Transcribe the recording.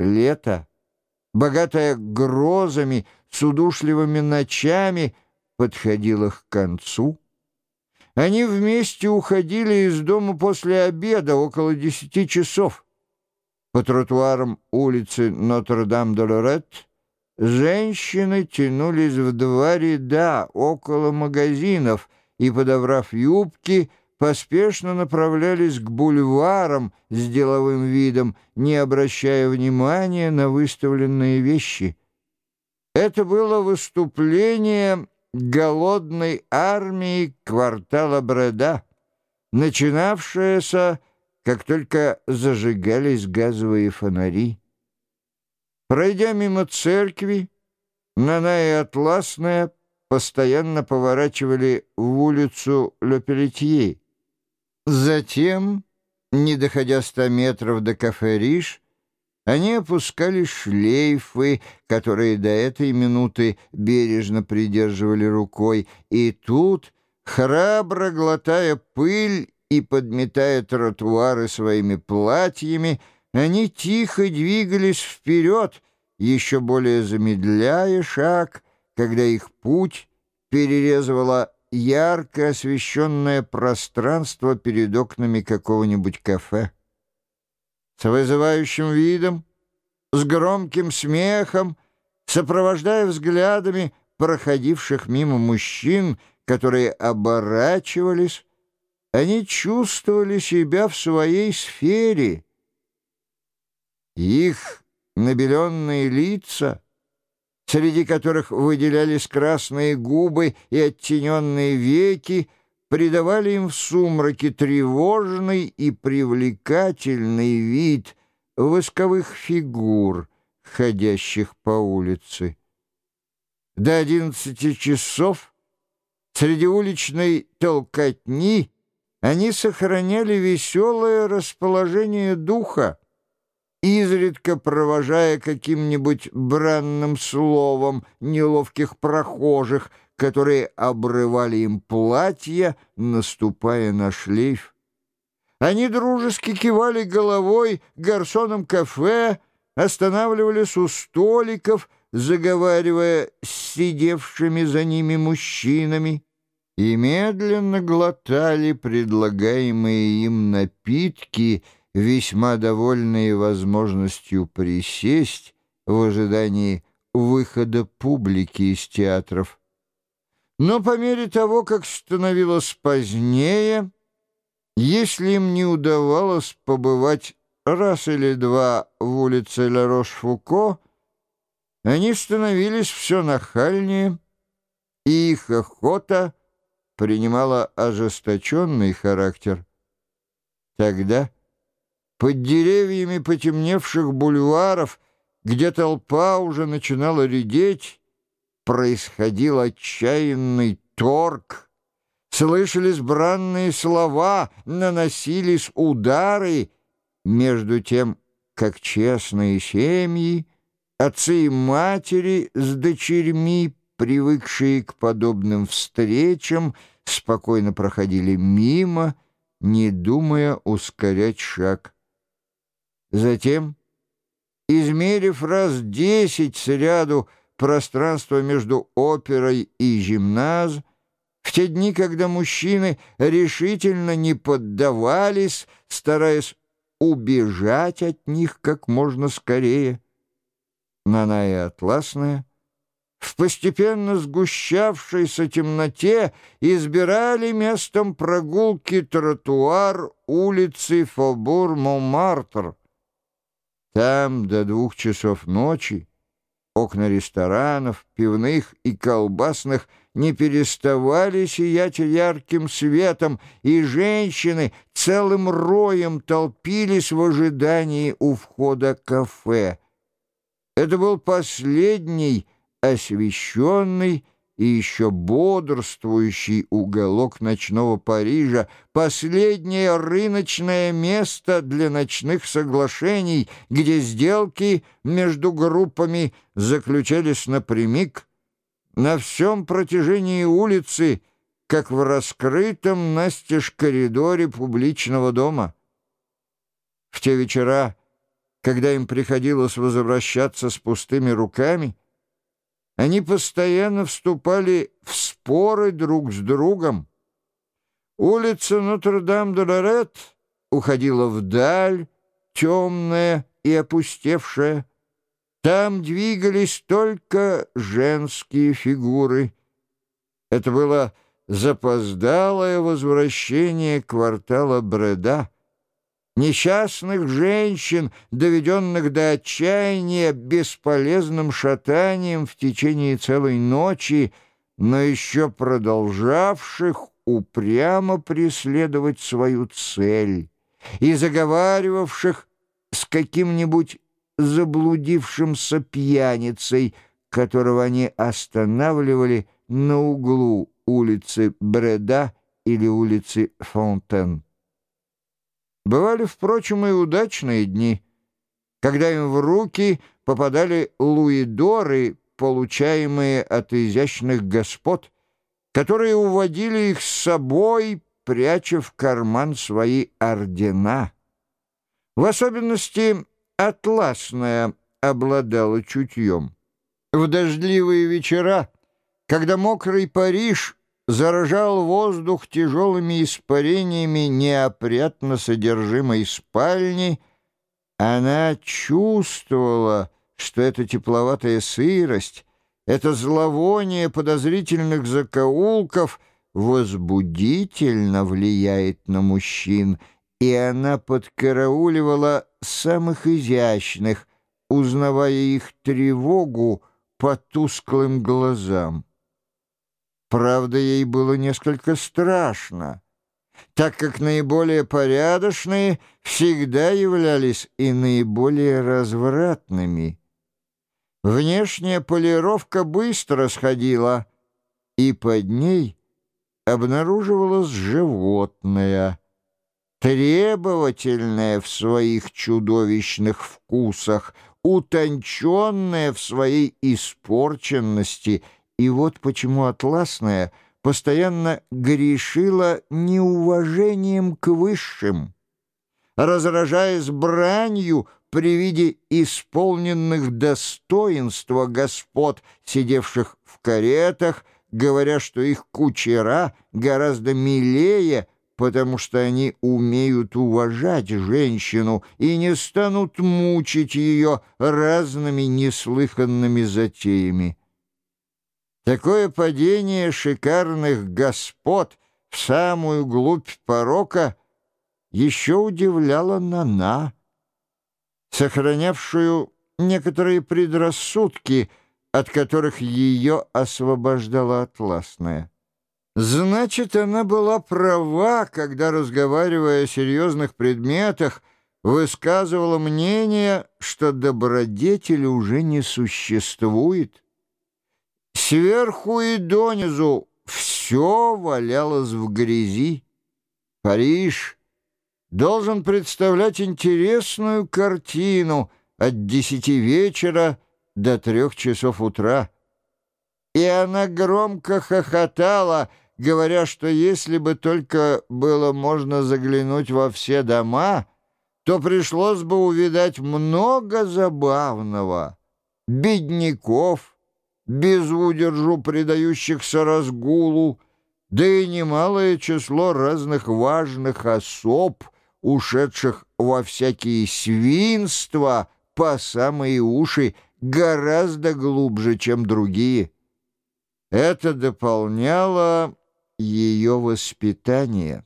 Лето, богатое грозами, с удушливыми ночами, подходило к концу. Они вместе уходили из дома после обеда около десяти часов. По тротуарам улицы Нотр-Дам-де-Лорет женщины тянулись в два ряда около магазинов и, подобрав юбки, поспешно направлялись к бульварам с деловым видом, не обращая внимания на выставленные вещи. Это было выступление голодной армии квартала Бреда, начинавшееся, как только зажигались газовые фонари. Пройдя мимо церкви, Нана и Атласная постоянно поворачивали в улицу Лепелетье. Затем, не доходя ста метров до кафе «Риш», они опускали шлейфы, которые до этой минуты бережно придерживали рукой, и тут, храбро глотая пыль и подметая тротуары своими платьями, они тихо двигались вперед, еще более замедляя шаг, когда их путь перерезывала ярко освещенное пространство перед окнами какого-нибудь кафе. С вызывающим видом, с громким смехом, сопровождая взглядами проходивших мимо мужчин, которые оборачивались, они чувствовали себя в своей сфере. Их набеленные лица — среди которых выделялись красные губы и оттененные веки, придавали им в сумраке тревожный и привлекательный вид восковых фигур, ходящих по улице. До одиннадцати часов среди уличной толкотни они сохраняли веселое расположение духа, изредка провожая каким-нибудь бранным словом неловких прохожих, которые обрывали им платья, наступая на шлейф. Они дружески кивали головой гарсонам кафе, останавливались у столиков, заговаривая с сидевшими за ними мужчинами, и медленно глотали предлагаемые им напитки — весьма довольные возможностью присесть в ожидании выхода публики из театров. Но по мере того, как становилось позднее, если им не удавалось побывать раз или два в улице Ла-Рош-Фуко, они становились все нахальнее, и их охота принимала ожесточенный характер. Тогда под деревьями потемневших бульваров, где толпа уже начинала редеть, происходил отчаянный торг. Слышались бранные слова, наносились удары. Между тем, как честные семьи, отцы и матери с дочерьми, привыкшие к подобным встречам, спокойно проходили мимо, не думая ускорять шаг. Затем, измерив раз десять сряду пространство между оперой и гимназ, в те дни, когда мужчины решительно не поддавались, стараясь убежать от них как можно скорее, Нана и Атласная в постепенно сгущавшейся темноте избирали местом прогулки тротуар улицы Фобур-Монмартр, там до двух часов ночи окна ресторанов, пивных и колбасных не переставали сиять ярким светом, и женщины целым роем толпились в ожидании у входа кафе. Это был последний освещенный и еще бодрствующий уголок ночного Парижа, последнее рыночное место для ночных соглашений, где сделки между группами заключались напрямик, на всем протяжении улицы, как в раскрытом настежь коридоре публичного дома. В те вечера когда им приходилось возвращаться с пустыми руками, они постоянно вступали в споры друг с другом. Улица Нотр-Дам-де-Лорет уходила вдаль, темная и опустевшая. Там двигались только женские фигуры. Это было запоздалое возвращение квартала Бреда. Несчастных женщин, доведенных до отчаяния бесполезным шатанием в течение целой ночи, но еще продолжавших упрямо преследовать свою цель и заговаривавших с каким-нибудь заблудившимся пьяницей, которого они останавливали на углу улицы Бреда или улицы Фонтен. Бывали, впрочем, и удачные дни, когда им в руки попадали луидоры, получаемые от изящных господ, которые уводили их с собой, пряча в карман свои ордена. В особенности атласная обладала чутьем. В дождливые вечера, когда мокрый Париж заражал воздух тяжелыми испарениями неопрятно содержимой спальни, она чувствовала, что эта тепловатая сырость, это зловоние подозрительных закоулков возбудительно влияет на мужчин, и она подкарауливала самых изящных, узнавая их тревогу по тусклым глазам. Правда, ей было несколько страшно, так как наиболее порядочные всегда являлись и наиболее развратными. Внешняя полировка быстро сходила, и под ней обнаруживалось животное, требовательное в своих чудовищных вкусах, утонченное в своей испорченности — и вот почему Атласная постоянно грешила неуважением к высшим, разражаясь бранью при виде исполненных достоинства господ, сидевших в каретах, говоря, что их кучера гораздо милее, потому что они умеют уважать женщину и не станут мучить ее разными неслыханными затеями. Такое падение шикарных господ в самую глубь порока еще удивляло Нана, сохранявшую некоторые предрассудки, от которых ее освобождала Атласная. Значит, она была права, когда, разговаривая о серьезных предметах, высказывала мнение, что добродетели уже не существует. Сверху и донизу все валялось в грязи. Париж должен представлять интересную картину от десяти вечера до трех часов утра. И она громко хохотала, говоря, что если бы только было можно заглянуть во все дома, то пришлось бы увидать много забавного. Бедняков, без удержу предающихся разгулу, да и немалое число разных важных особ, ушедших во всякие свинства по самые уши, гораздо глубже, чем другие. Это дополняло ее воспитание.